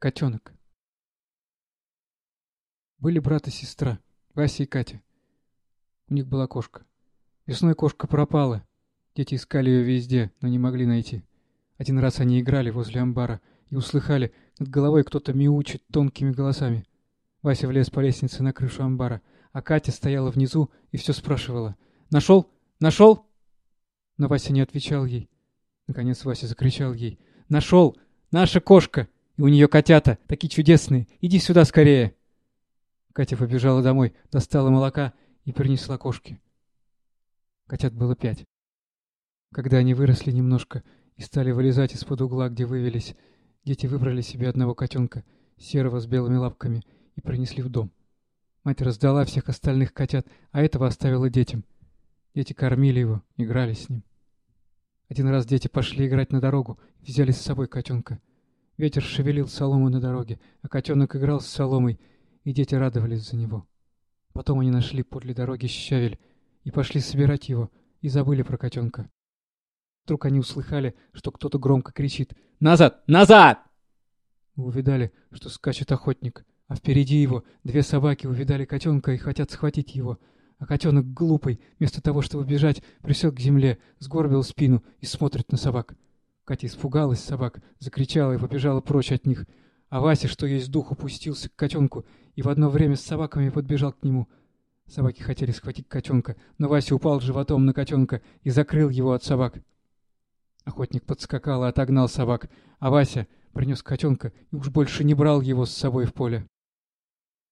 Котенок. Были брат и сестра, Вася и Катя. У них была кошка. Весной кошка пропала. Дети искали ее везде, но не могли найти. Один раз они играли возле амбара и услыхали, над головой кто-то мяучит тонкими голосами. Вася влез по лестнице на крышу амбара, а Катя стояла внизу и все спрашивала. «Нашел? Нашел?» Но Вася не отвечал ей. Наконец Вася закричал ей. «Нашел! Наша кошка!» И у нее котята, такие чудесные. Иди сюда скорее!» Катя побежала домой, достала молока и принесла кошке. Котят было пять. Когда они выросли немножко и стали вылезать из-под угла, где вывелись, дети выбрали себе одного котенка, серого с белыми лапками, и принесли в дом. Мать раздала всех остальных котят, а этого оставила детям. Дети кормили его, играли с ним. Один раз дети пошли играть на дорогу взяли с собой котенка. Ветер шевелил солому на дороге, а котенок играл с соломой, и дети радовались за него. Потом они нашли подле дороги щавель и пошли собирать его, и забыли про котенка. Вдруг они услыхали, что кто-то громко кричит «Назад! Назад!» Увидали, что скачет охотник, а впереди его две собаки увидали котенка и хотят схватить его. А котенок глупый, вместо того, чтобы бежать, присел к земле, сгорбил спину и смотрит на собак. Катя испугалась собак, закричала и побежала прочь от них. А Вася, что есть дух, упустился к котенку и в одно время с собаками подбежал к нему. Собаки хотели схватить котенка, но Вася упал животом на котенка и закрыл его от собак. Охотник подскакал и отогнал собак, а Вася принес котенка и уж больше не брал его с собой в поле.